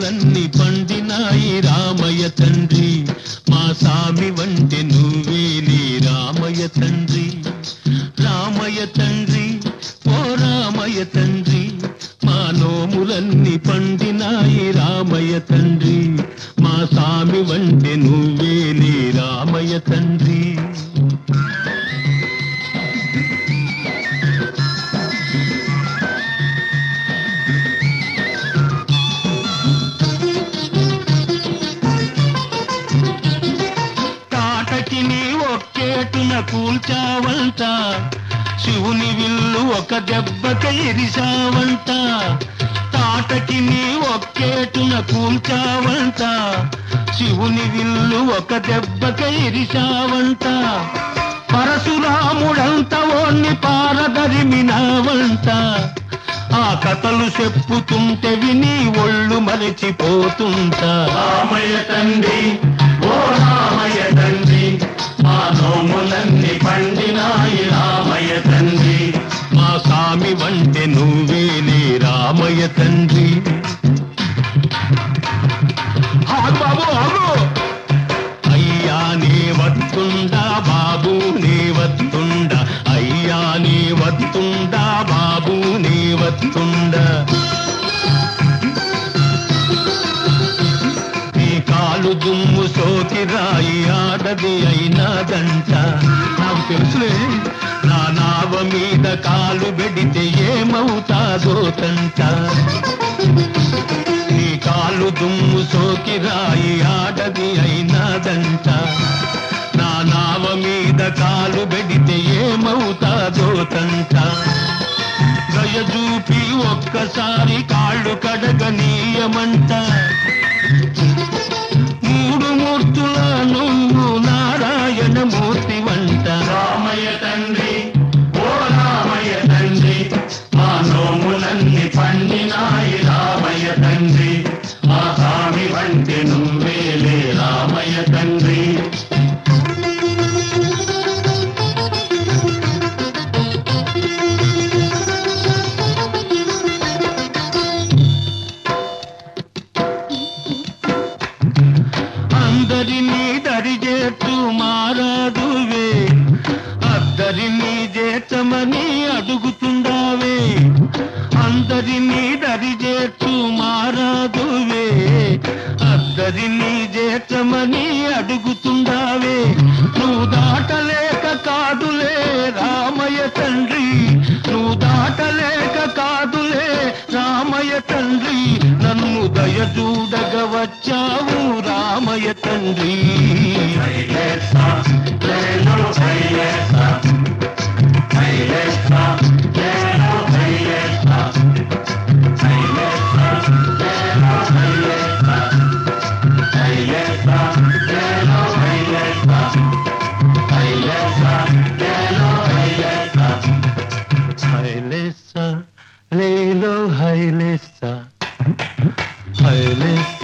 పంటలన్నీ పండినాయి రామయ్య తండ్రి. మా సామి వంటి నువ్వేలే రామయ్య తండ్రి. రామయ్య తండ్రి ఓ రామయ్య తండ్రి మా నోములన్నీ పండినాయి రామయ్య తండ్రి. మా సామి వంటి నువ్వేలే రామయ్య తండ్రి. పూల్చావంట శివుని విల్లు ఒక దెబ్బక ఎరిసావంట తాటకి నీ ఒక్కేటున కూల్చావంట శివుని విల్లు ఒక దెబ్బక ఎరిసావంట పరశురాముడంత ఓన్ని పారదరిమినావంట ఆ కథలు చెప్పుతుంటే విని ఒళ్ళు మరిచిపోతుంటా. రామయ్య తండ్రి ఓ రామయ్య రామయ్య తండ్రి. ఆగు బాబు ఆగు. అయ్యా నీ వత్తుండా బాబు నీ వత్తుండా. అయ్యా నీ వత్తుండా బాబు నీ వత్తుండా. నీ కాలు దుమ్ము సోకి రాయి ఆడది అయినాదంట కాలు పెడితే ఏమవుతాదో తంట. నీ కాలు దుమ్ము సోకి రాయి ఆడది అయినాదంట. నా నావ మీద కాలు పెడితే ఏమవుతాదో తంట. దయ చూపి ఒక్కసారి కాళ్ళు కడగనీయమంట. అందరినీ దరిచేట్టు మారాదువే అద్దరినీ చేర్చమని అడుగుతుండావే. అందరినీ దరిచేట్టు మారాదువే అద్దరినీ చేర్చమని అడుగుతుండావే. నువ్వు దాటలేక కాదులే రామయ్య తండ్రి. నువ్వు దాటలేక కాదులే రామయ్య తండ్రి. నన్ను దయ చూడగ వచ్చావు రామయ్య తండ్రి హైలేసా, లేలో హైలేసా. హైలేసా, లేలో